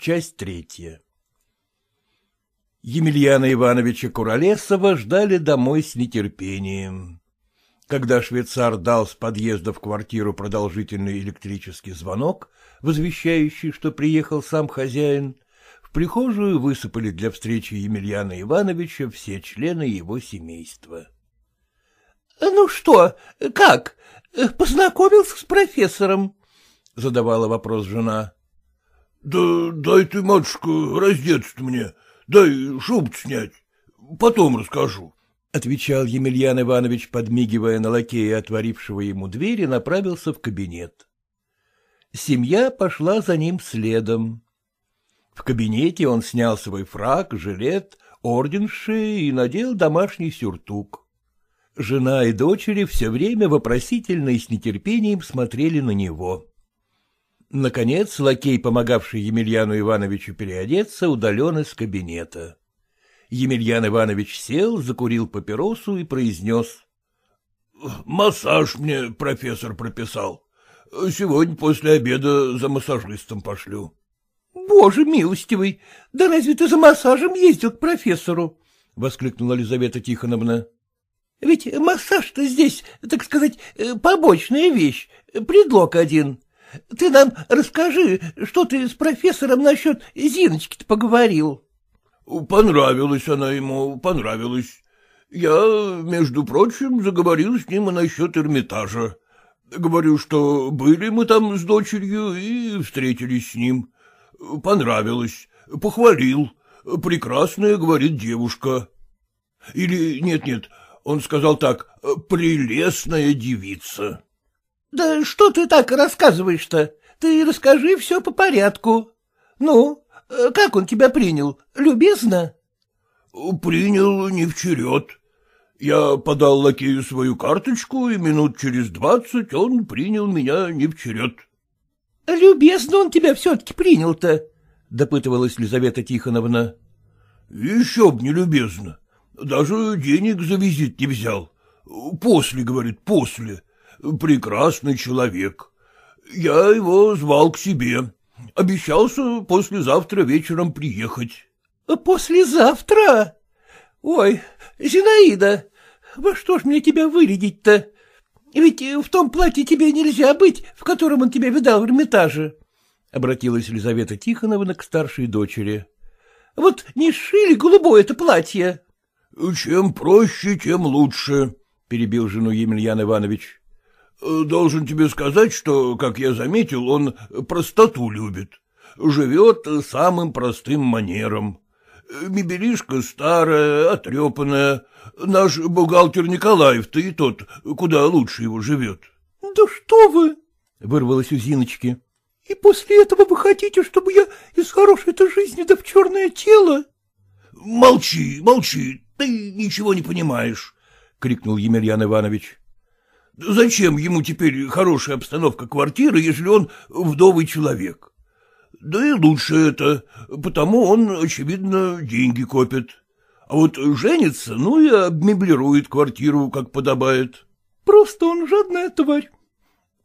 Часть третья Емельяна Ивановича Куролесова ждали домой с нетерпением. Когда швейцар дал с подъезда в квартиру продолжительный электрический звонок, возвещающий, что приехал сам хозяин, в прихожую высыпали для встречи Емельяна Ивановича все члены его семейства. — Ну что, как, познакомился с профессором? — задавала вопрос жена. — Да дай ты, матушка, раздеться мне, дай шубу снять, потом расскажу, — отвечал Емельян Иванович, подмигивая на лакея, отворившего ему дверь, и направился в кабинет. Семья пошла за ним следом. В кабинете он снял свой фраг, жилет, орден в шее и надел домашний сюртук. Жена и дочери все время вопросительно и с нетерпением смотрели на него. Наконец, лакей, помогавший Емельяну Ивановичу переодеться, удален из кабинета. Емельян Иванович сел, закурил папиросу и произнес. — Массаж мне профессор прописал. Сегодня после обеда за массажистом пошлю. — Боже милостивый! Да разве ты за массажем ездил к профессору? — воскликнула Лизавета Тихоновна. — Ведь массаж-то здесь, так сказать, побочная вещь, предлог один. Ты нам расскажи, что ты с профессором насчет Зиночки-то поговорил. — Понравилась она ему, понравилась. Я, между прочим, заговорил с ним насчет Эрмитажа. Говорю, что были мы там с дочерью и встретились с ним. Понравилось, похвалил. Прекрасная, говорит девушка. Или нет-нет, он сказал так, прелестная девица. — Да что ты так рассказываешь-то? Ты расскажи все по порядку. Ну, как он тебя принял? Любезно? — Принял не в черед. Я подал лакею свою карточку, и минут через двадцать он принял меня не в черед. — Любезно он тебя все-таки принял-то, — допытывалась Лизавета Тихоновна. — Еще б не любезно. Даже денег за визит не взял. После, говорит, после прекрасный человек. Я его звал к себе. Обещался послезавтра вечером приехать. — Послезавтра? Ой, Зинаида, во что ж мне тебя вырядить-то? Ведь в том платье тебе нельзя быть, в котором он тебя видал в Эрмитаже. Обратилась Елизавета Тихоновна к старшей дочери. — Вот не сшили голубое это платье? — Чем проще, тем лучше, — перебил жену Емельян Иванович. Должен тебе сказать, что, как я заметил, он простоту любит. Живет самым простым манером. Мебелишка старая, отрепанная. Наш бухгалтер Николаев-то и тот, куда лучше его живет. — Да что вы! — вырвалось у Зиночки. — И после этого вы хотите, чтобы я из хорошей-то жизни да в черное тело? — Молчи, молчи, ты ничего не понимаешь, — крикнул Емельян Иванович. Зачем ему теперь хорошая обстановка квартиры, если он вдовый человек? Да и лучше это, потому он, очевидно, деньги копит. А вот женится, ну и обмеблирует квартиру, как подобает. Просто он жадная тварь.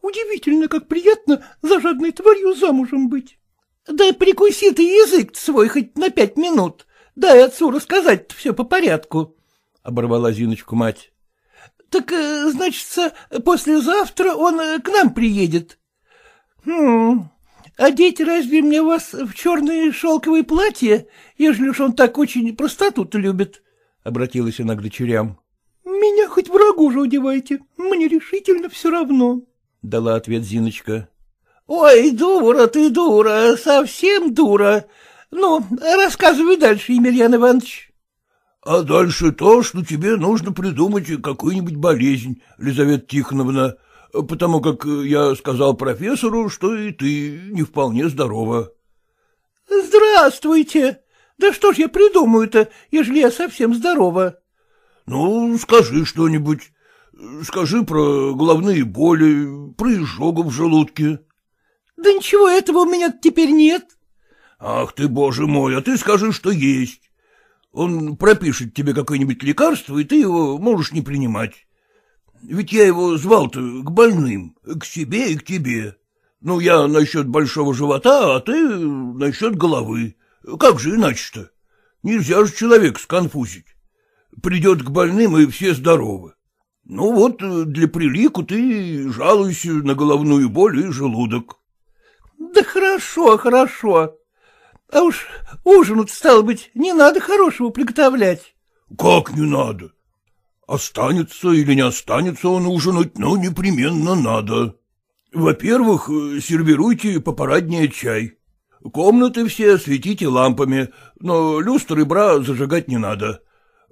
Удивительно, как приятно за жадной тварью замужем быть. Да прикуси ты язык свой хоть на пять минут. Дай отцу рассказать все по порядку, — оборвала Зиночку мать. — Так, э, значит, послезавтра он э, к нам приедет. — Хм, одеть разве мне вас в черные шелковые платья, ежели уж он так очень простоту-то любит? — обратилась она к дочерям. — Меня хоть врагу же одевайте, мне решительно все равно, — дала ответ Зиночка. — Ой, дура ты, дура, совсем дура. Ну, рассказывай дальше, Емельян Иванович. А дальше то, что тебе нужно придумать какую-нибудь болезнь, Лизавета Тихоновна, потому как я сказал профессору, что и ты не вполне здорова. — Здравствуйте! Да что ж я придумаю-то, ежели я совсем здорова? — Ну, скажи что-нибудь. Скажи про головные боли, про изжогу в желудке. — Да ничего этого у меня теперь нет. — Ах ты, боже мой, а ты скажи, что есть. Он пропишет тебе какое-нибудь лекарство, и ты его можешь не принимать. Ведь я его звал-то к больным, к себе и к тебе. Ну, я насчет большого живота, а ты насчет головы. Как же иначе-то? Нельзя же человека сконфузить. Придет к больным, и все здоровы. Ну вот, для прилику ты жалуйся на головную боль и желудок. — Да хорошо, хорошо. А уж ужин стало быть, не надо хорошего приготовлять. — Как не надо? Останется или не останется он ужинать, но непременно надо. Во-первых, сервируйте попараднее чай. Комнаты все осветите лампами, но люстры бра зажигать не надо.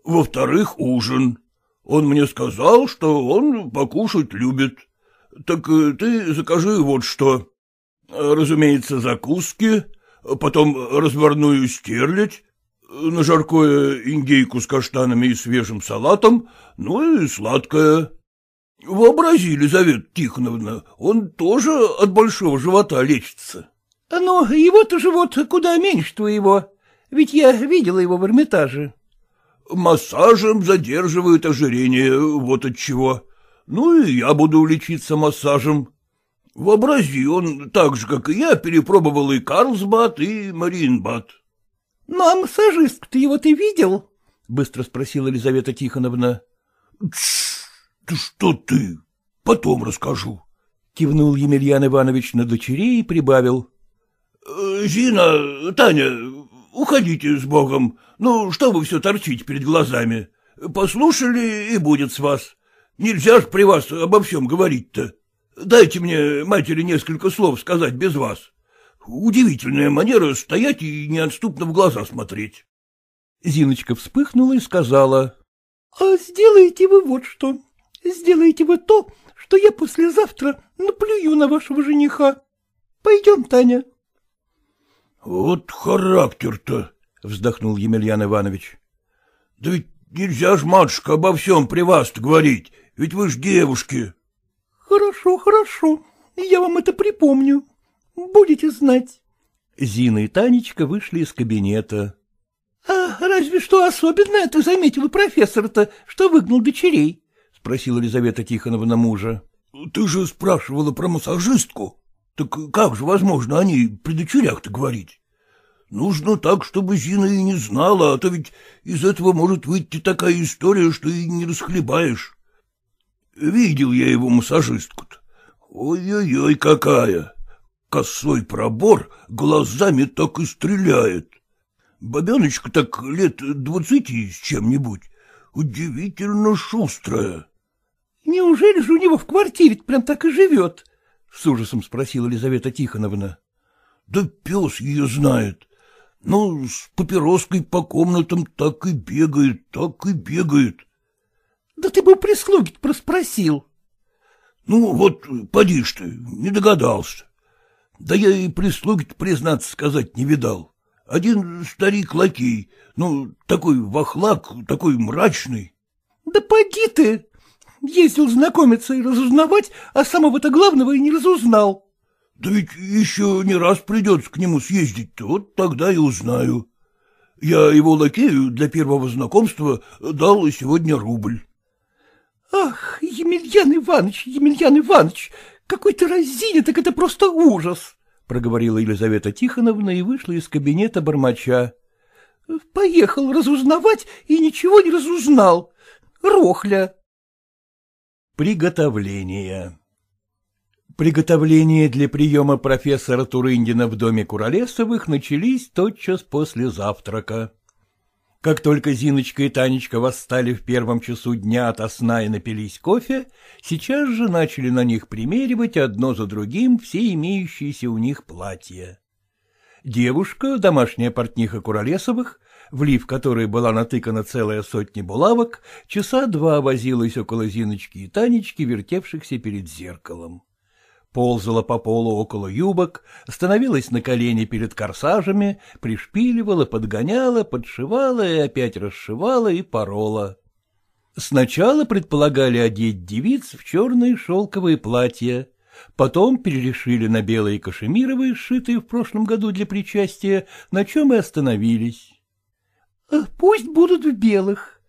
Во-вторых, ужин. Он мне сказал, что он покушать любит. Так ты закажи вот что. Разумеется, закуски, потом разварную стерлядь, на жаркое индейку с каштанами и свежим салатом, ну и сладкое. Вообрази, Елизавета Тихоновна, он тоже от большого живота лечится. — Ну, его-то живот куда меньше твоего, ведь я видела его в Эрмитаже. — Массажем задерживают ожирение, вот от чего. Ну и я буду лечиться массажем. Вообрази, он так же, как и я, перепробовал и Карлсбад, и Мариенбад. — Ну, а массажистку-то его ты видел? — быстро спросила Елизавета Тихоновна. — Тш, ты что ты? Потом расскажу. Кивнул Емельян Иванович на дочерей и прибавил. — Зина, Таня, уходите с Богом. Ну, что вы все торчите перед глазами? Послушали, и будет с вас. Нельзя ж при вас обо всем говорить-то. Дайте мне, матери, несколько слов сказать без вас. Удивительная манера стоять и неотступно в глаза смотреть. Зиночка вспыхнула и сказала. — А сделаете вы вот что. Сделаете вы то, что я послезавтра наплюю на вашего жениха. Пойдем, Таня. — Вот характер-то, — вздохнул Емельян Иванович. — Да ведь нельзя ж, матушка, обо всем при вас говорить, ведь вы ж девушки. — Хорошо, хорошо, я вам это припомню. Будете знать. Зина и Танечка вышли из кабинета. — А разве что особенно ты заметила профессор-то, что выгнал дочерей? — спросила Елизавета Тихоновна мужа. — Ты же спрашивала про массажистку. Так как же возможно о ней при дочерях-то говорить? Нужно так, чтобы Зина и не знала, а то ведь из этого может выйти такая история, что и не расхлебаешь. Видел я его массажистку-то. Ой-ой-ой, какая! Косой пробор глазами так и стреляет. Бабеночка так лет двадцати с чем-нибудь. Удивительно шустрая. — Неужели же у него в квартире прям так и живет? — с ужасом спросила Елизавета Тихоновна. — Да пес ее знает. Ну, с папироской по комнатам так и бегает, так и бегает. — Да ты бы прислуги проспросил. — Ну, вот, поди ж ты, не догадался. Да я и прислуги признаться сказать, не видал. Один старик-лакей, ну, такой вахлак, такой мрачный. — Да поди ты! Ездил знакомиться и разузнавать, а самого-то главного и не разузнал. — Да ведь еще не раз придется к нему съездить-то, вот тогда и узнаю. Я его лакею для первого знакомства дал сегодня рубль. — Ах, Емельян Иванович, Емельян Иванович, какой ты разиня, так это просто ужас! — проговорила Елизавета Тихоновна и вышла из кабинета бормоча. — Поехал разузнавать и ничего не разузнал. Рохля. Приготовление Приготовления для приема профессора Турындина в доме Куролесовых начались тотчас после завтрака. Как только Зиночка и Танечка восстали в первом часу дня ото сна и напились кофе, сейчас же начали на них примеривать одно за другим все имеющиеся у них платья. Девушка, домашняя портниха Куролесовых, в лиф которой была натыкана целая сотня булавок, часа два возилась около Зиночки и Танечки, вертевшихся перед зеркалом ползала по полу около юбок, становилась на колени перед корсажами, пришпиливала, подгоняла, подшивала и опять расшивала и порола. Сначала предполагали одеть девиц в черные шелковые платья, потом перерешили на белые кашемировые, сшитые в прошлом году для причастия, на чем и остановились. — Пусть будут в белых.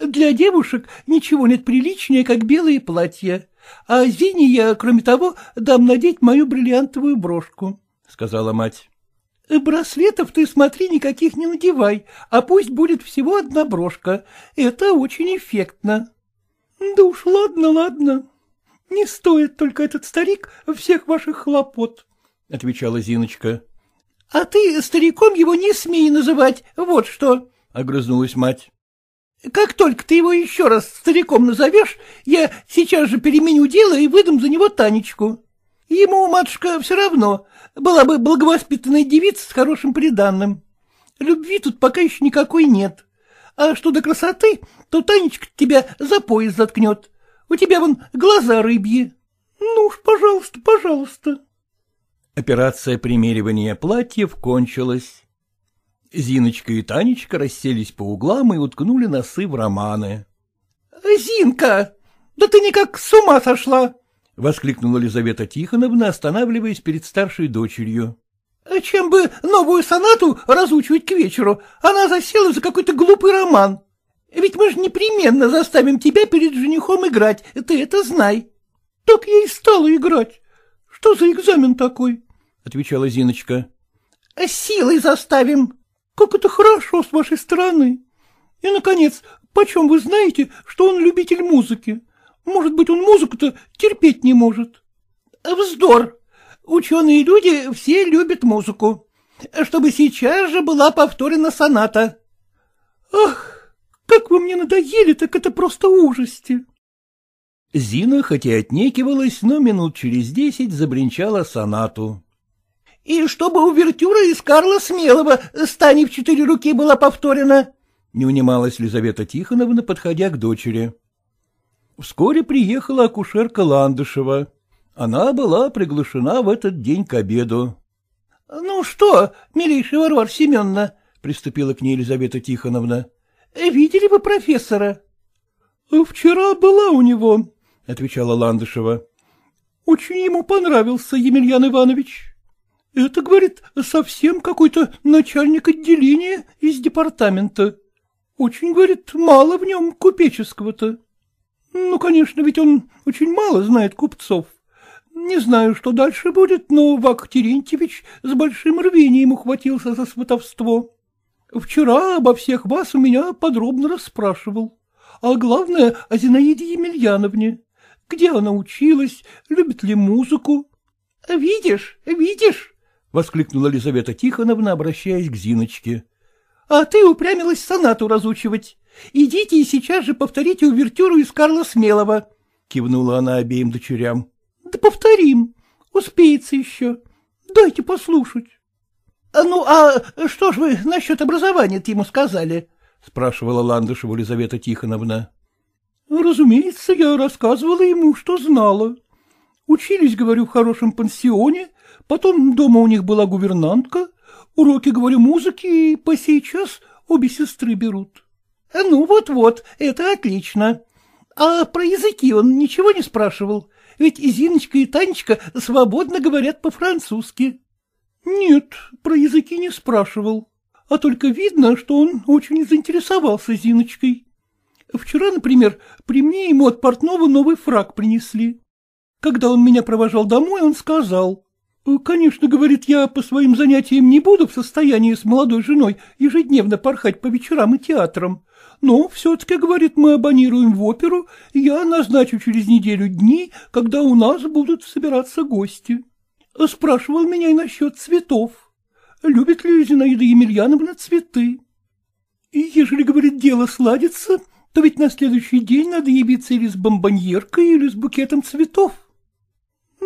Для девушек ничего нет приличнее, как белые платья, А Зине я, кроме того, дам надеть мою бриллиантовую брошку, — сказала мать. — Браслетов ты, смотри, никаких не надевай, а пусть будет всего одна брошка. Это очень эффектно. — Да уж ладно, ладно. Не стоит только этот старик всех ваших хлопот, — отвечала Зиночка. — А ты стариком его не смей называть, вот что, — огрызнулась мать. — Как только ты его еще раз стариком назовешь, я сейчас же переменю дело и выдам за него Танечку. Ему, матушка, все равно, была бы благовоспитанная девица с хорошим приданным. Любви тут пока еще никакой нет. А что до красоты, то Танечка тебя за пояс заткнет. У тебя вон глаза рыбьи. Ну уж, пожалуйста, пожалуйста. Операция примеривания платьев кончилась. Зиночка и Танечка расселись по углам и уткнули носы в романы. — Зинка, да ты никак с ума сошла! — воскликнула Лизавета Тихоновна, останавливаясь перед старшей дочерью. — Чем бы новую сонату разучивать к вечеру, она засела за какой-то глупый роман. Ведь мы же непременно заставим тебя перед женихом играть, ты это знай. — Так я и стала играть. Что за экзамен такой? — отвечала Зиночка. — Силой заставим. Как это хорошо с вашей стороны. И, наконец, почем вы знаете, что он любитель музыки? Может быть, он музыку-то терпеть не может? Вздор. Ученые люди все любят музыку. Чтобы сейчас же была повторена соната. Ах, как вы мне надоели, так это просто ужасти. Зина, хоть и отнекивалась, но минут через десять забринчала сонату. — И чтобы увертюра из Карла Смелого стани в четыре руки была повторена, — не унималась Лизавета Тихоновна, подходя к дочери. Вскоре приехала акушерка Ландышева. Она была приглашена в этот день к обеду. — Ну что, милейшая Варвара Семеновна, — приступила к ней Елизавета Тихоновна, — видели вы профессора? — Вчера была у него, — отвечала Ландышева. — Очень ему понравился Емельян Иванович. Это, говорит, совсем какой-то начальник отделения из департамента. Очень, говорит, мало в нем купеческого-то. Ну, конечно, ведь он очень мало знает купцов. Не знаю, что дальше будет, но Вак Терентьевич с большим рвением ухватился за сватовство. Вчера обо всех вас у меня подробно расспрашивал. А главное, о Зинаиде Емельяновне. Где она училась, любит ли музыку? — Видишь, видишь, — воскликнула Лизавета Тихоновна, обращаясь к Зиночке. — А ты упрямилась сонату разучивать. Идите и сейчас же повторите увертюру из Карла Смелого, — кивнула она обеим дочерям. — Да повторим, успеется еще. Дайте послушать. — Ну, а что ж вы насчет образования ему сказали? — спрашивала Ландышева Лизавета Тихоновна. — Разумеется, я рассказывала ему, что знала. Учились, говорю, в хорошем пансионе, потом дома у них была гувернантка, уроки, говорю, музыки, и по сей обе сестры берут. — Ну вот-вот, это отлично. А про языки он ничего не спрашивал? Ведь Зиночка и Танечка свободно говорят по-французски. — Нет, про языки не спрашивал. А только видно, что он очень заинтересовался Зиночкой. Вчера, например, при мне ему от портного новый фраг принесли. Когда он меня провожал домой, он сказал. Конечно, говорит, я по своим занятиям не буду в состоянии с молодой женой ежедневно порхать по вечерам и театрам, но все-таки, говорит, мы абонируем в оперу, и я назначу через неделю дни, когда у нас будут собираться гости. Спрашивал меня и насчет цветов. Любит ли Зинаида Емельяновна цветы? И ежели, говорит, дело сладится, то ведь на следующий день надо явиться или с бомбоньеркой, или с букетом цветов.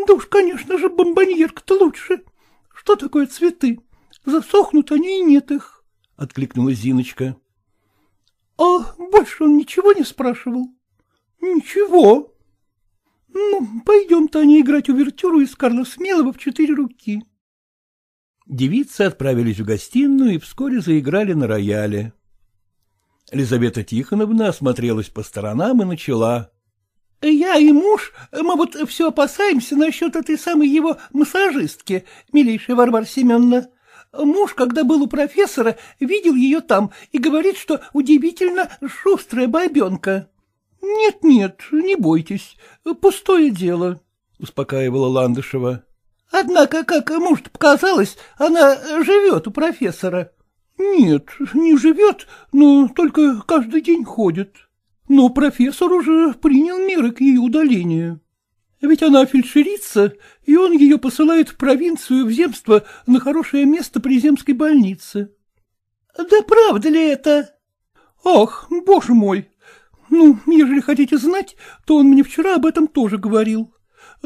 Да уж, конечно же, бомбоньерка-то лучше. Что такое цветы? Засохнут они и нет их, — откликнулась Зиночка. — А больше он ничего не спрашивал? — Ничего. — Ну, пойдем-то они играть увертюру из Карла Смелого в четыре руки. Девицы отправились в гостиную и вскоре заиграли на рояле. Лизавета Тихоновна осмотрелась по сторонам и начала. — Я и муж, мы вот все опасаемся насчет этой самой его массажистки, милейшая Варвара Семеновна. Муж, когда был у профессора, видел ее там и говорит, что удивительно шустрая бабенка. Нет, нет, не бойтесь, пустое дело, — успокаивала Ландышева. — Однако, как муж показалось, она живет у профессора. — Нет, не живет, но только каждый день ходит. Но профессор уже принял меры к ее удалению. Ведь она фельдшерица, и он ее посылает в провинцию, в земство, на хорошее место при земской больнице. — Да правда ли это? — Ах, боже мой! Ну, ежели хотите знать, то он мне вчера об этом тоже говорил.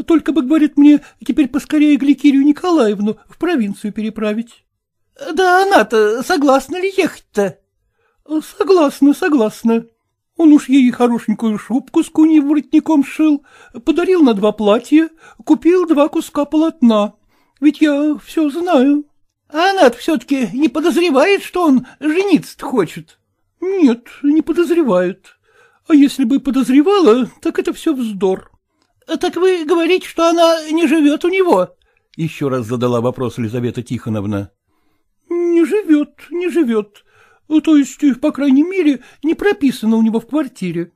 Только бы, говорит мне, теперь поскорее Гликерию Николаевну в провинцию переправить. — Да она-то согласна ли ехать-то? — Согласна, согласна. Он уж ей хорошенькую шубку с куньим воротником сшил, подарил на два платья, купил два куска полотна. Ведь я все знаю. А она-то все-таки не подозревает, что он жениться хочет? Нет, не подозревает. А если бы подозревала, так это все вздор. Так вы говорите, что она не живет у него? Еще раз задала вопрос Елизавета Тихоновна. Не живет, не живет. Ну, то есть, по крайней мере, не прописано у него в квартире.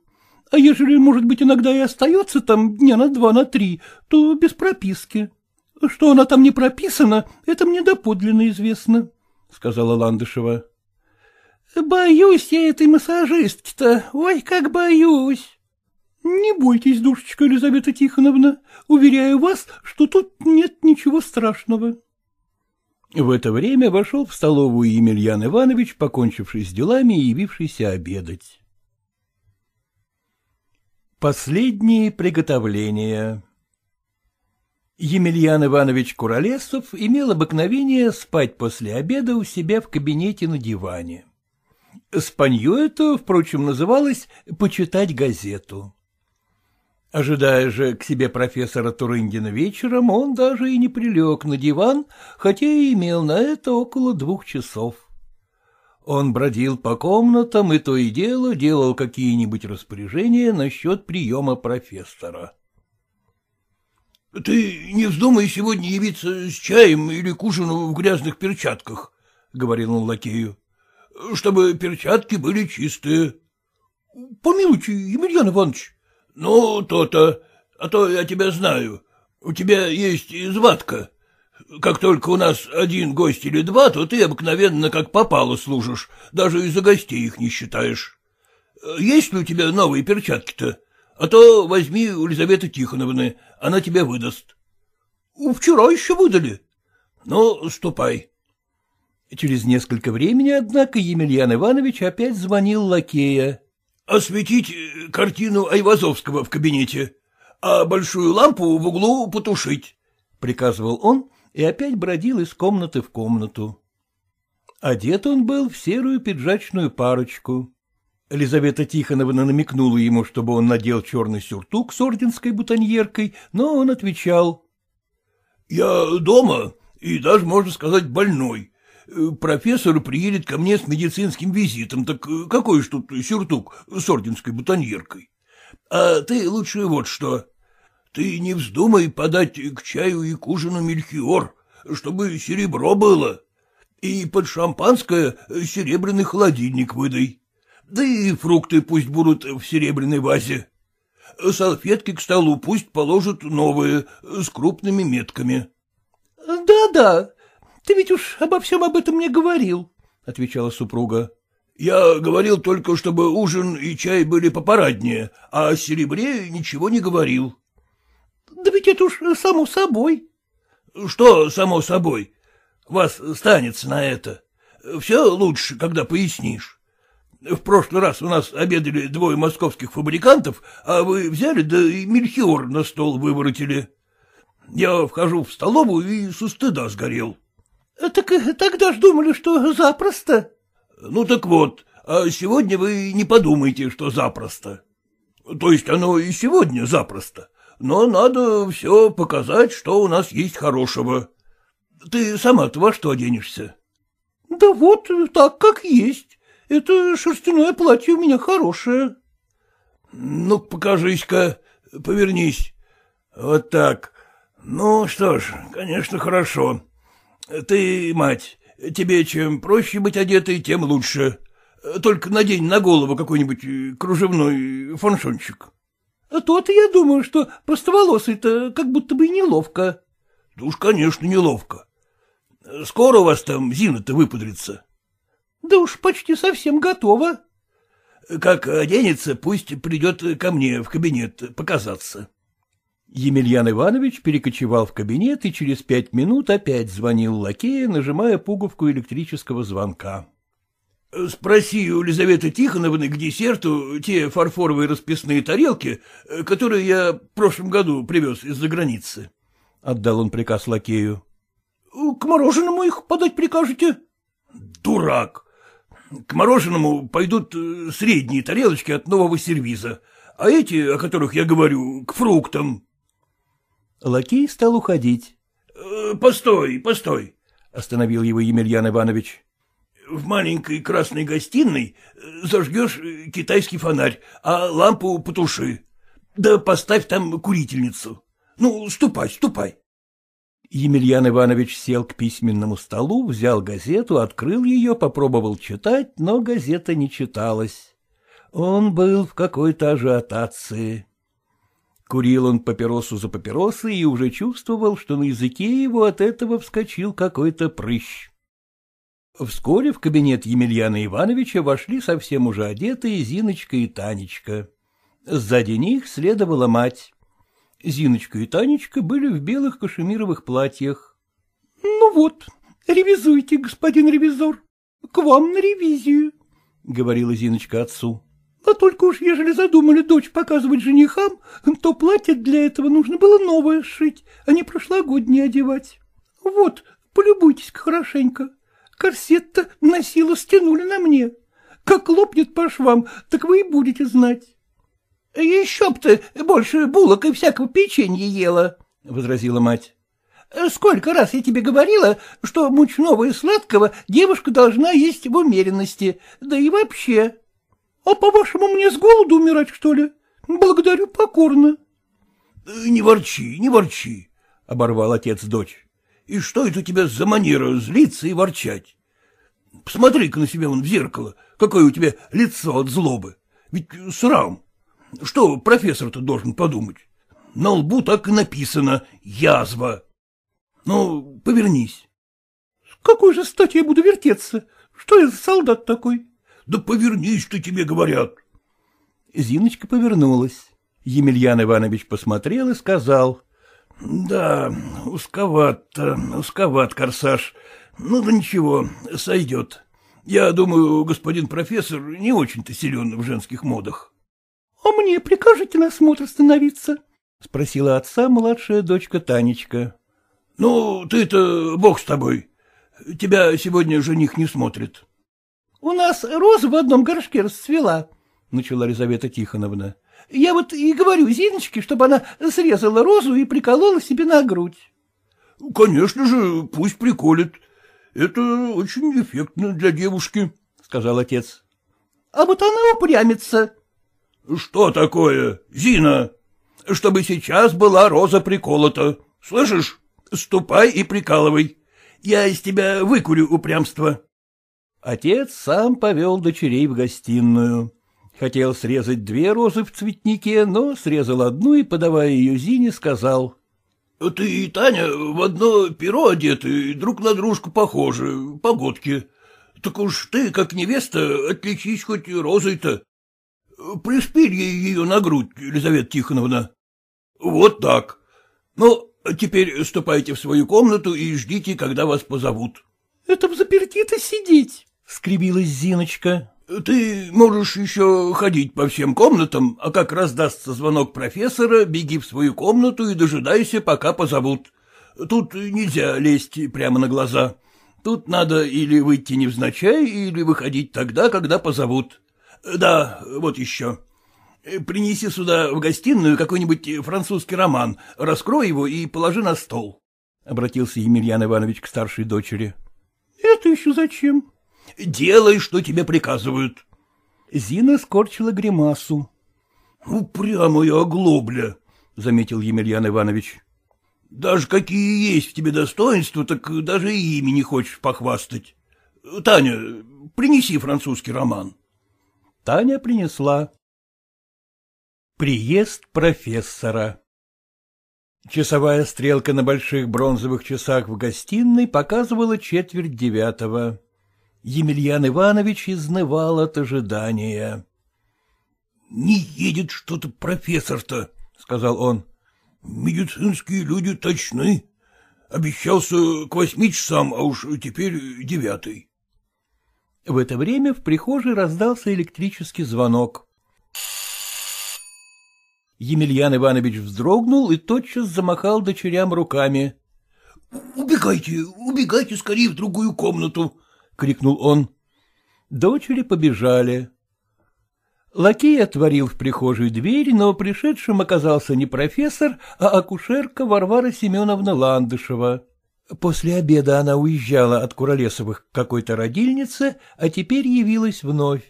А ежели, может быть, иногда и остается там дня на два, на три, то без прописки. Что она там не прописана, это мне доподлинно известно, — сказала Ландышева. — Боюсь я этой массажистки-то, ой, как боюсь. — Не бойтесь, душечка Елизавета Тихоновна, уверяю вас, что тут нет ничего страшного. В это время вошел в столовую Емельян Иванович, покончивший с делами и явившийся обедать. Последние приготовления Емельян Иванович Куролесов имел обыкновение спать после обеда у себя в кабинете на диване. Спанье это, впрочем, называлось «почитать газету». Ожидая же к себе профессора Турындина вечером, он даже и не прилег на диван, хотя и имел на это около двух часов. Он бродил по комнатам и то и дело делал какие-нибудь распоряжения насчет приема профессора. — Ты не вздумай сегодня явиться с чаем или к ужину в грязных перчатках, — говорил он лакею, — чтобы перчатки были чистые. — Помилуйте, Емельян Иванович, — Ну, то-то, а то я тебя знаю. У тебя есть изватка. Как только у нас один гость или два, то ты обыкновенно как попало служишь, даже из-за гостей их не считаешь. Есть ли у тебя новые перчатки-то? А то возьми у Елизаветы Тихоновны, она тебе выдаст. — Вчера еще выдали. — Ну, ступай. Через несколько времени, однако, Емельян Иванович опять звонил лакея осветить э, картину Айвазовского в кабинете, а большую лампу в углу потушить, — приказывал он и опять бродил из комнаты в комнату. Одет он был в серую пиджачную парочку. Елизавета Тихоновна намекнула ему, чтобы он надел черный сюртук с орденской бутоньеркой, но он отвечал. — Я дома и даже, можно сказать, больной. Профессор приедет ко мне с медицинским визитом, так э, какой ж тут сюртук с орденской бутоньеркой? А ты лучше вот что. Ты не вздумай подать к чаю и к ужину мельхиор, чтобы серебро было. И под шампанское серебряный холодильник выдай. Да и фрукты пусть будут в серебряной вазе. Салфетки к столу пусть положат новые, с крупными метками. Да — Да-да, ты ведь уж обо всем об этом мне говорил, — отвечала супруга. — Я говорил только, чтобы ужин и чай были попараднее, а о серебре ничего не говорил. — Да ведь это уж само собой. — Что само собой? Вас станется на это. Все лучше, когда пояснишь. В прошлый раз у нас обедали двое московских фабрикантов, а вы взяли да и мельхиор на стол выворотили. Я вхожу в столовую и со стыда сгорел. —— Так тогда ж думали, что запросто. — Ну так вот, а сегодня вы не подумайте, что запросто. То есть оно и сегодня запросто, но надо все показать, что у нас есть хорошего. Ты сама-то во что оденешься? — Да вот так, как есть. Это шерстяное платье у меня хорошее. — Ну, покажись-ка, повернись. Вот так. Ну что ж, конечно, хорошо. Ты, мать, тебе чем проще быть одетой, тем лучше. Только надень на голову какой-нибудь э, кружевной фаншончик. А — То-то я думаю, что простоволосый-то как будто бы и неловко. — Да уж, конечно, неловко. Скоро у вас там Зина-то выпудрится? — Да уж почти совсем готова. — Как оденется, пусть придет ко мне в кабинет показаться. Емельян Иванович перекочевал в кабинет и через пять минут опять звонил лакея, нажимая пуговку электрического звонка. — Спроси у Елизаветы Тихоновны к десерту те фарфоровые расписные тарелки, которые я в прошлом году привез из-за границы. — отдал он приказ лакею. — К мороженому их подать прикажете? — Дурак! К мороженому пойдут э, средние тарелочки от нового сервиза, а эти, о которых я говорю, к фруктам. Лакей стал уходить. «Э, — Постой, постой, — остановил его Емельян Иванович. — В маленькой красной гостиной э, зажгешь китайский фонарь, а лампу потуши. Да поставь там курительницу. Ну, ступай, ступай. Емельян Иванович сел к письменному столу, взял газету, открыл ее, попробовал читать, но газета не читалась. Он был в какой-то ажиотации. Курил он папиросу за папиросой и уже чувствовал, что на языке его от этого вскочил какой-то прыщ. Вскоре в кабинет Емельяна Ивановича вошли совсем уже одетые Зиночка и Танечка. Сзади них следовала мать. Зиночка и Танечка были в белых кашемировых платьях. — Ну вот, ревизуйте, господин ревизор, к вам на ревизию, — говорила Зиночка отцу. — А только уж ежели задумали дочь показывать женихам, то платье для этого нужно было новое сшить, а не прошлогоднее одевать. Вот, полюбуйтесь хорошенько. Корсет-то на силу стянули на мне. Как лопнет по швам, так вы и будете знать. — Еще б ты больше булок и всякого печенья ела, — возразила мать. — Сколько раз я тебе говорила, что мучного и сладкого девушка должна есть в умеренности, да и вообще. — А по-вашему мне с голоду умирать, что ли? Благодарю покорно. — Не ворчи, не ворчи, — оборвал отец дочь. — И что это у тебя за манера злиться и ворчать? Посмотри-ка на себя вон в зеркало, какое у тебя лицо от злобы. Ведь срам. Что профессор-то должен подумать? На лбу так и написано «язва». Ну, повернись. — С какой же стати я буду вертеться? Что я за солдат такой? — Да повернись, что тебе говорят. Зиночка повернулась. Емельян Иванович посмотрел и сказал. — Да, узковат, узковат корсаж. Ну да ничего, сойдет. Я думаю, господин профессор не очень-то силен в женских модах. — А мне прикажете на смотр становиться? — спросила отца младшая дочка Танечка. — Ну, ты-то бог с тобой. Тебя сегодня жених не смотрит. — У нас роза в одном горшке расцвела, — начала Елизавета Тихоновна. — Я вот и говорю Зиночке, чтобы она срезала розу и приколола себе на грудь. — Конечно же, пусть приколет. Это очень эффектно для девушки, — сказал отец. — А вот она упрямится, — Что такое, Зина? Чтобы сейчас была роза приколота. Слышишь? Ступай и прикалывай. Я из тебя выкурю упрямство. Отец сам повел дочерей в гостиную. Хотел срезать две розы в цветнике, но срезал одну и, подавая ее Зине, сказал. — Ты и Таня в одно перо одеты, друг на дружку похожи, погодки. Так уж ты, как невеста, отличись хоть розой-то. Приспирь ей ее на грудь, Елизавета Тихоновна. Вот так. Ну, теперь ступайте в свою комнату и ждите, когда вас позовут. — Это в заперти-то сидеть, — скривилась Зиночка. — Ты можешь еще ходить по всем комнатам, а как раздастся звонок профессора, беги в свою комнату и дожидайся, пока позовут. Тут нельзя лезть прямо на глаза. Тут надо или выйти невзначай, или выходить тогда, когда позовут. Да, вот еще. Принеси сюда в гостиную какой-нибудь французский роман, раскрой его и положи на стол. — обратился Емельян Иванович к старшей дочери. — Это еще зачем? — Делай, что тебе приказывают. Зина скорчила гримасу. — Упрямая оглобля, — заметил Емельян Иванович. — Даже какие есть в тебе достоинства, так даже и ими не хочешь похвастать. Таня, принеси французский роман. Таня принесла. Приезд профессора Часовая стрелка на больших бронзовых часах в гостиной показывала четверть девятого. Емельян Иванович изнывал от ожидания. — Не едет что-то профессор-то, — сказал он. — Медицинские люди точны. Обещался к восьми часам, а уж теперь девятый. В это время в прихожей раздался электрический звонок. Емельян Иванович вздрогнул и тотчас замахал дочерям руками. — Убегайте, убегайте скорее в другую комнату! — крикнул он. Дочери побежали. Лакей отворил в прихожую дверь, но пришедшим оказался не профессор, а акушерка Варвара Семеновна Ландышева. После обеда она уезжала от Куролесовых к какой-то родильнице, а теперь явилась вновь.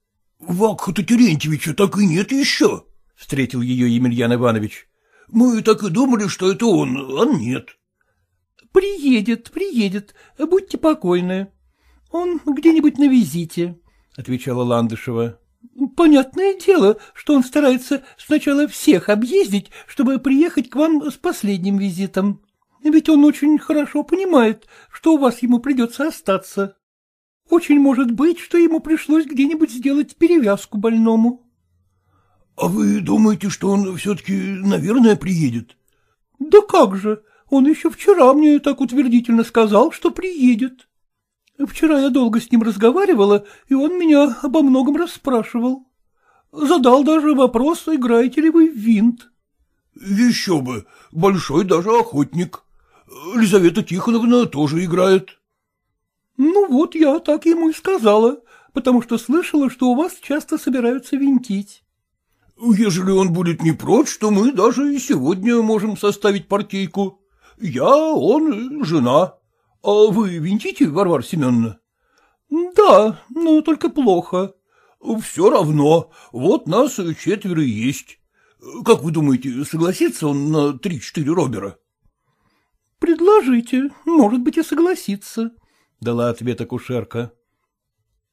— Вакха-то Терентьевича так и нет еще, — встретил ее Емельян Иванович. — Мы так и думали, что это он, а нет. — Приедет, приедет, будьте покойны. Он где-нибудь на визите, — отвечала Ландышева. — Понятное дело, что он старается сначала всех объездить, чтобы приехать к вам с последним визитом. Ведь он очень хорошо понимает, что у вас ему придется остаться. Очень может быть, что ему пришлось где-нибудь сделать перевязку больному. — А вы думаете, что он все-таки, наверное, приедет? — Да как же, он еще вчера мне так утвердительно сказал, что приедет. Вчера я долго с ним разговаривала, и он меня обо многом расспрашивал. Задал даже вопрос, играете ли вы в винт. — Еще бы, большой даже охотник. Лизавета Тихоновна тоже играет. — Ну вот я так ему и сказала, потому что слышала, что у вас часто собираются винтить. Ежели он будет не прочь, то мы даже и сегодня можем составить партийку. Я, он, жена. А вы винтите, Варвара Семеновна? — Да, но только плохо. — Все равно. Вот нас четверо есть. Как вы думаете, согласится он на три-четыре робера? — Предложите, может быть, и согласится, — дала ответ акушерка.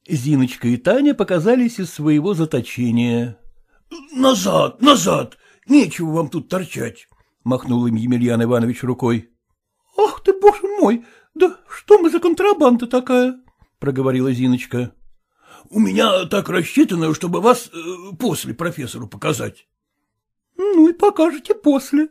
Зиночка и Таня показались из своего заточения. — Назад, назад! Нечего вам тут торчать! — махнул им Емельян Иванович рукой. — Ах ты, боже мой! Да что мы за контрабанда такая? — проговорила Зиночка. — У меня так рассчитано, чтобы вас э, после профессору показать. — Ну и покажете после.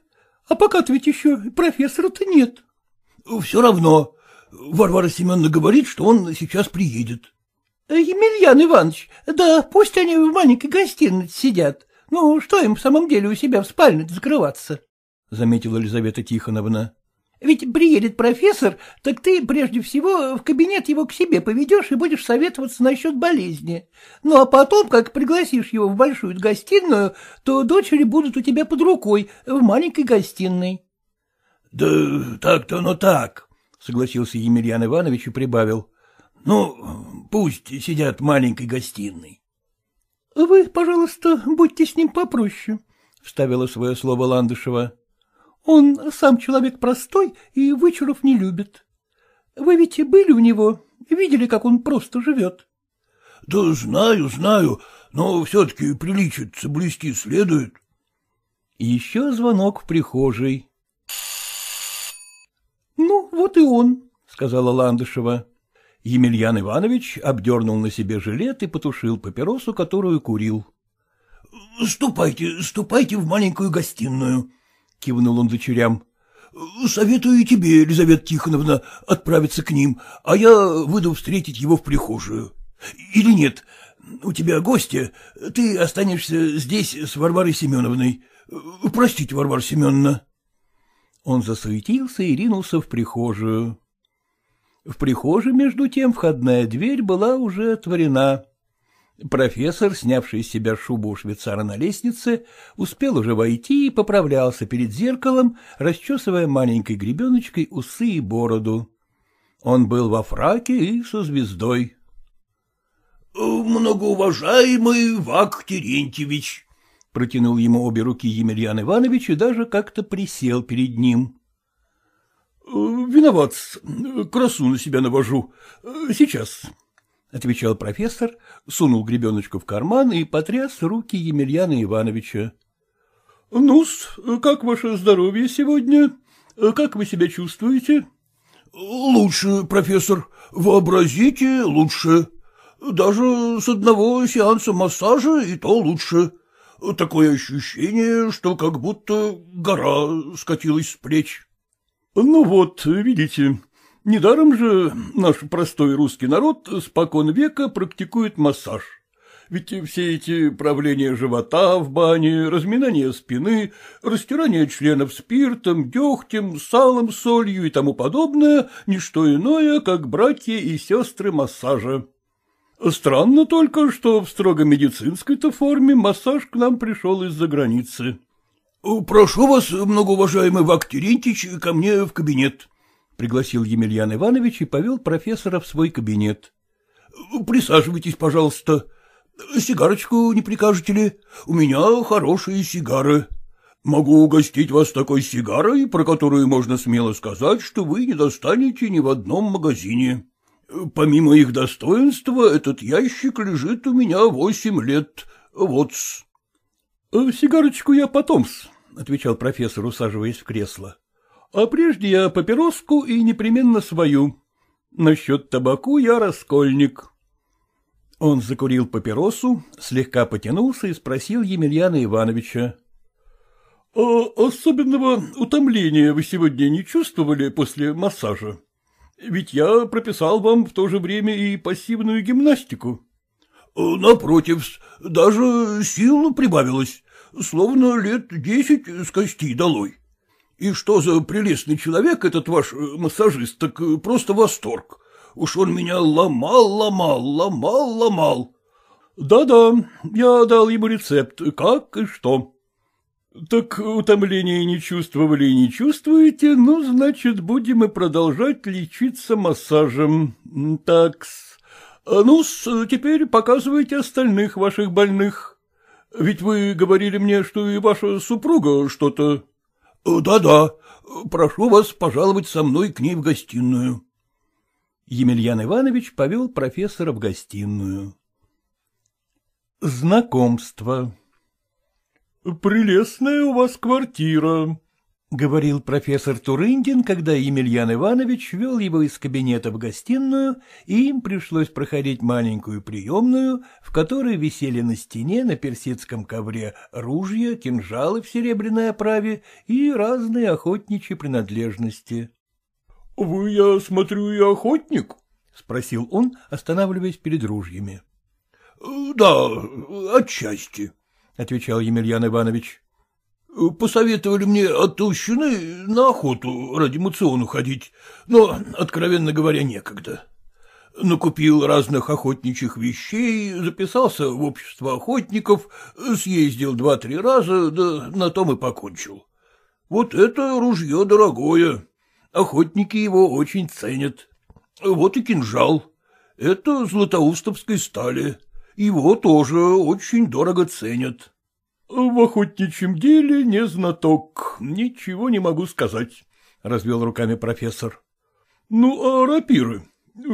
А пока-то ведь еще профессора-то нет. — Все равно. Варвара Семеновна говорит, что он сейчас приедет. — Емельян Иванович, да пусть они в маленькой гостиной сидят. Ну, что им в самом деле у себя в спальне закрываться? — заметила Елизавета Тихоновна. — Ведь приедет профессор, так ты прежде всего в кабинет его к себе поведешь и будешь советоваться насчет болезни. Ну, а потом, как пригласишь его в большую гостиную, то дочери будут у тебя под рукой в маленькой гостиной. — Да так-то оно так, — согласился Емельян Иванович и прибавил. — Ну, пусть сидят в маленькой гостиной. — Вы, пожалуйста, будьте с ним попроще, — вставила свое слово Ландышева. — Он сам человек простой и вычуров не любит. Вы ведь были у него, видели, как он просто живет? — Да знаю, знаю, но все-таки приличие соблюсти следует. Еще звонок в прихожей. — Ну, вот и он, — сказала Ландышева. Емельян Иванович обдернул на себе жилет и потушил папиросу, которую курил. — Ступайте, ступайте в маленькую гостиную, — кивнул он дочерям. — Советую и тебе, Елизавета Тихоновна, отправиться к ним, а я выйду встретить его в прихожую. Или нет, у тебя гости, ты останешься здесь с Варварой Семеновной. Простите, Варвара Семеновна. Он засуетился и ринулся в прихожую. В прихожей, между тем, входная дверь была уже отворена. Профессор, снявший из себя шубу у швейцара на лестнице, успел уже войти и поправлялся перед зеркалом, расчесывая маленькой гребеночкой усы и бороду. Он был во фраке и со звездой. — Многоуважаемый Вак Терентьевич! — протянул ему обе руки Емельян Иванович и даже как-то присел перед ним. — Виноват, красу на себя навожу. Сейчас. — отвечал профессор, сунул гребеночку в карман и потряс руки Емельяна Ивановича. — Ну-с, как ваше здоровье сегодня? Как вы себя чувствуете? — Лучше, профессор. Вообразите, лучше. Даже с одного сеанса массажа и то лучше. Такое ощущение, что как будто гора скатилась с плеч. — Ну вот, видите, недаром же наш простой русский народ спокон века практикует массаж. Ведь все эти правления живота в бане, разминание спины, растирание членов спиртом, дегтем, салом, солью и тому подобное — ничто иное, как братья и сестры массажа. Странно только, что в строго медицинской-то форме массаж к нам пришел из-за границы. — Прошу вас, многоуважаемый Вак Терентьевич, ко мне в кабинет, — пригласил Емельян Иванович и повел профессора в свой кабинет. — Присаживайтесь, пожалуйста. Сигарочку не прикажете ли? У меня хорошие сигары. Могу угостить вас такой сигарой, про которую можно смело сказать, что вы не достанете ни в одном магазине. Помимо их достоинства, этот ящик лежит у меня восемь лет. вот -с. — Сигарочку я потом-с, — отвечал профессор, усаживаясь в кресло. — А прежде я папироску и непременно свою. Насчет табаку я раскольник. Он закурил папиросу, слегка потянулся и спросил Емельяна Ивановича. — А особенного утомления вы сегодня не чувствовали после массажа? Ведь я прописал вам в то же время и пассивную гимнастику. — Напротив, даже сил прибавилось, словно лет десять с кости долой. И что за прелестный человек этот ваш массажист, так просто восторг. Уж он меня ломал, ломал, ломал, ломал. Да-да, я дал ему рецепт, как и что. Так утомления не чувствовали и не чувствуете, ну, значит, будем и продолжать лечиться массажем. Такс. ну теперь показывайте остальных ваших больных. Ведь вы говорили мне, что и ваша супруга что-то... Да-да, прошу вас пожаловать со мной к ней в гостиную. Емельян Иванович повел профессора в гостиную. Знакомство — Прелестная у вас квартира, — говорил профессор Турындин, когда Емельян Иванович вел его из кабинета в гостиную, и им пришлось проходить маленькую приемную, в которой висели на стене на персидском ковре ружья, кинжалы в серебряной оправе и разные охотничьи принадлежности. — Вы, я смотрю, и охотник? — спросил он, останавливаясь перед ружьями. — Да, отчасти, отвечал Емельян Иванович. — Посоветовали мне от толщины на охоту ради муциону ходить, но, откровенно говоря, некогда. Накупил разных охотничьих вещей, записался в общество охотников, съездил два-три раза, да на том и покончил. Вот это ружье дорогое, охотники его очень ценят. Вот и кинжал, это златоустовской стали. Его тоже очень дорого ценят. — В охотничьем деле не знаток, ничего не могу сказать, — развел руками профессор. — Ну, а рапиры?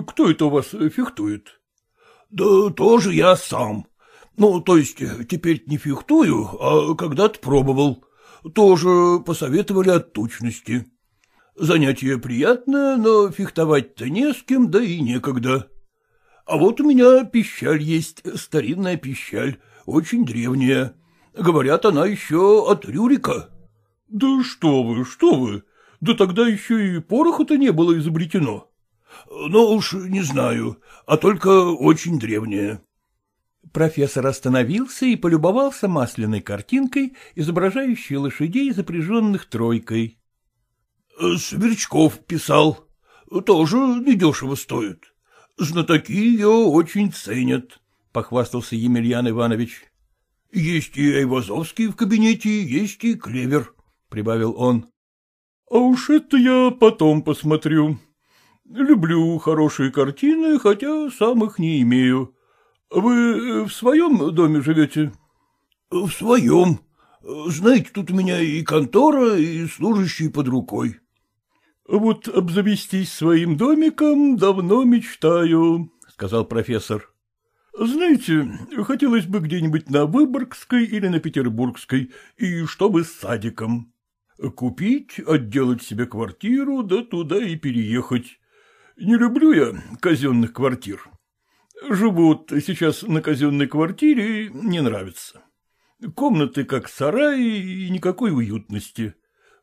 Кто это у вас фехтует? — Да тоже я сам. Ну, то есть теперь не фехтую, а когда-то пробовал. Тоже посоветовали от точности. Занятие приятное, но фехтовать-то не с кем, да и некогда. А вот у меня пищаль есть, старинная пищаль, очень древняя. Говорят, она еще от Рюрика. — Да что вы, что вы, да тогда еще и пороха-то не было изобретено. — Ну уж не знаю, а только очень древняя. Профессор остановился и полюбовался масляной картинкой, изображающей лошадей, запряженных тройкой. — Сверчков писал. Тоже недешево стоит. Знатоки ее очень ценят, — похвастался Емельян Иванович. — Есть и Айвазовский в кабинете, есть и Клевер, — прибавил он. — А уж это я потом посмотрю. Люблю хорошие картины, хотя сам их не имею. Вы в своем доме живете? — В своем. Знаете, тут у меня и контора, и служащий под рукой. — Вот обзавестись своим домиком давно мечтаю, — сказал профессор. — Знаете, хотелось бы где-нибудь на Выборгской или на Петербургской, и чтобы с садиком. Купить, отделать себе квартиру, да туда и переехать. Не люблю я казенных квартир. Живут сейчас на казенной квартире, не нравится. Комнаты как сараи и никакой уютности.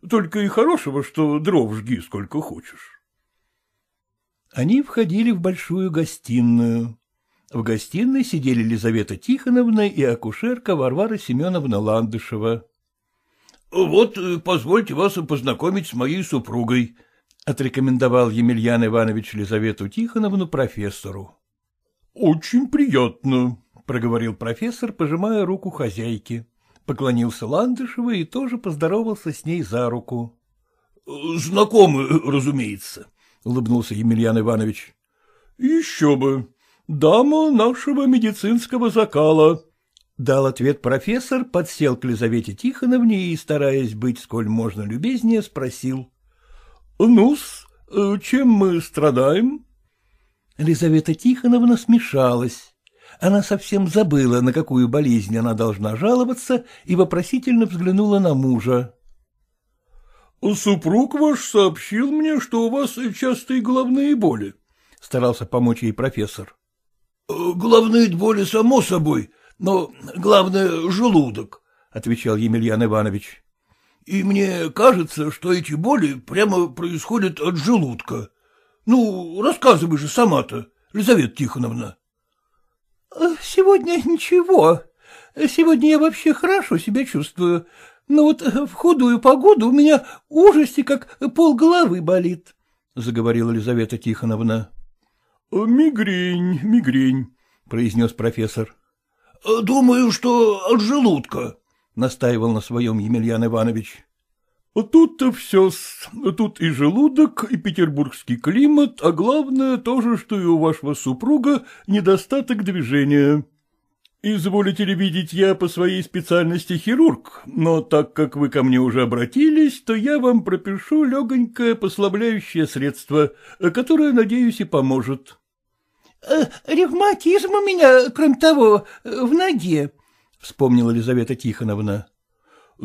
Только и хорошего, что дров жги сколько хочешь. Они входили в большую гостиную. В гостиной сидели Лизавета Тихоновна и акушерка Варвара Семеновна Ландышева. — Вот, позвольте вас познакомить с моей супругой, — отрекомендовал Емельян Иванович Лизавету Тихоновну профессору. — Очень приятно, — проговорил профессор, пожимая руку хозяйки. Поклонился Ландышева и тоже поздоровался с ней за руку. — Знакомы, разумеется, — улыбнулся Емельян Иванович. — Еще бы. Дама нашего медицинского закала, — дал ответ профессор, подсел к Лизавете Тихоновне и, стараясь быть сколь можно любезнее, спросил. — Ну-с, э, чем мы страдаем? Лизавета Тихоновна смешалась. Она совсем забыла, на какую болезнь она должна жаловаться, и вопросительно взглянула на мужа. — Супруг ваш сообщил мне, что у вас частые головные боли, — старался помочь ей профессор. — Головные боли, само собой, но главное — желудок, — отвечал Емельян Иванович. — И мне кажется, что эти боли прямо происходят от желудка. Ну, рассказывай же сама-то, Лизавета Тихоновна. — Сегодня ничего. Сегодня я вообще хорошо себя чувствую. Но вот в худую погоду у меня ужасе, как полголовы болит, — заговорила Лизавета Тихоновна. — Мигрень, мигрень, — произнес профессор. — Думаю, что от желудка, — настаивал на своем Емельян Иванович. Тут-то все, тут и желудок, и петербургский климат, а главное то же, что и у вашего супруга недостаток движения. Изволите ли видеть, я по своей специальности хирург, но так как вы ко мне уже обратились, то я вам пропишу легонькое послабляющее средство, которое, надеюсь, и поможет. «Э, — Ревматизм у меня, кроме того, в ноге, — вспомнила Елизавета Тихоновна.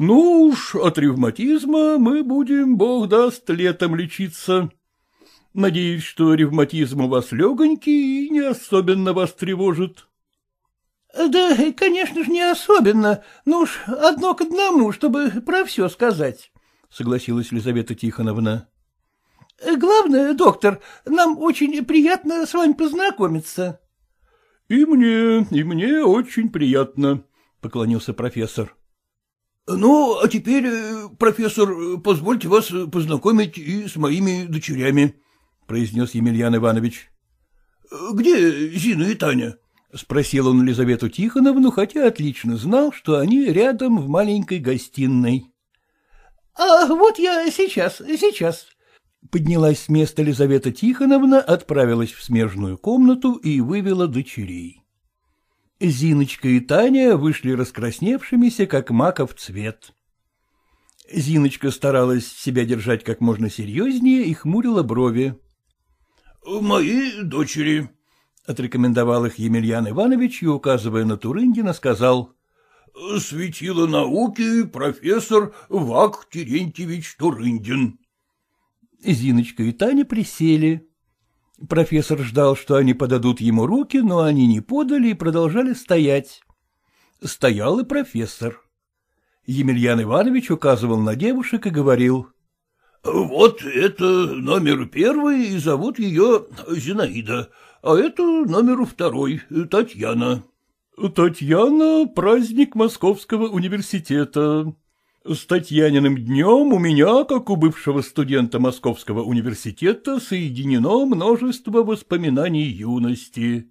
Ну уж, от ревматизма мы будем, бог даст, летом лечиться. Надеюсь, что ревматизм у вас легонький и не особенно вас тревожит. — Да, конечно же, не особенно, но уж одно к одному, чтобы про все сказать, — согласилась Елизавета Тихоновна. — Главное, доктор, нам очень приятно с вами познакомиться. — И мне, и мне очень приятно, — поклонился профессор. Ну, а теперь, э, профессор, позвольте вас познакомить и с моими дочерями, — произнес Емельян Иванович. — Где Зина и Таня? — спросил он Лизавету Тихоновну, хотя отлично знал, что они рядом в маленькой гостиной. — А вот я сейчас, сейчас. Поднялась с места Лизавета Тихоновна, отправилась в смежную комнату и вывела дочерей. Зиночка и Таня вышли раскрасневшимися, как маков цвет. Зиночка старалась себя держать как можно серьезнее и хмурила брови. — Мои дочери, — отрекомендовал их Емельян Иванович и, указывая на Турындина, сказал. — Светило науки профессор Вак Терентьевич Турындин. Зиночка и Таня присели. Профессор ждал, что они подадут ему руки, но они не подали и продолжали стоять. Стоял и профессор. Емельян Иванович указывал на девушек и говорил. — Вот это номер первый, и зовут ее Зинаида, а это номер второй, Татьяна. — Татьяна — праздник Московского университета, с Татьяниным днем у меня, как у бывшего студента Московского университета, соединено множество воспоминаний юности.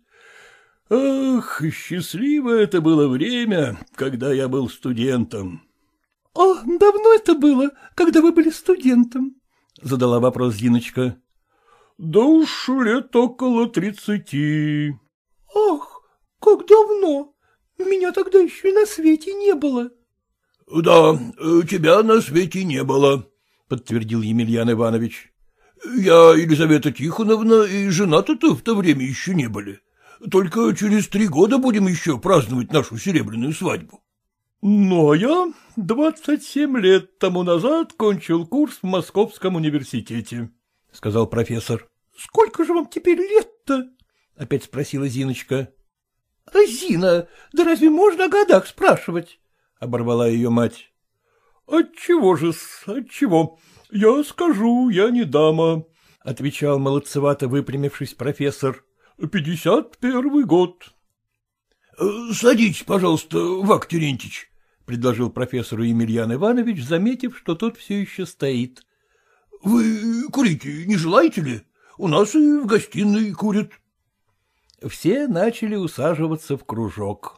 Ах, счастливое это было время, когда я был студентом. — О, давно это было, когда вы были студентом? — задала вопрос Зиночка. — Да уж лет около тридцати. — Ах, как давно! Меня тогда еще и на свете не было. —— Да, тебя на свете не было, — подтвердил Емельян Иванович. — Я, Елизавета Тихоновна, и жена-то в то время еще не были. Только через три года будем еще праздновать нашу серебряную свадьбу. — Ну, а я двадцать семь лет тому назад кончил курс в Московском университете, — сказал профессор. — Сколько же вам теперь лет-то? — опять спросила Зиночка. — А Зина, да разве можно о годах спрашивать? — оборвала ее мать. — Отчего же-с, отчего? Я скажу, я не дама, — отвечал молодцевато выпрямившись профессор. — Пятьдесят первый год. — Садитесь, пожалуйста, Вак Терентьевич, — предложил профессору Емельян Иванович, заметив, что тот все еще стоит. — Вы курить не желаете ли? У нас и в гостиной курят. Все начали усаживаться в кружок.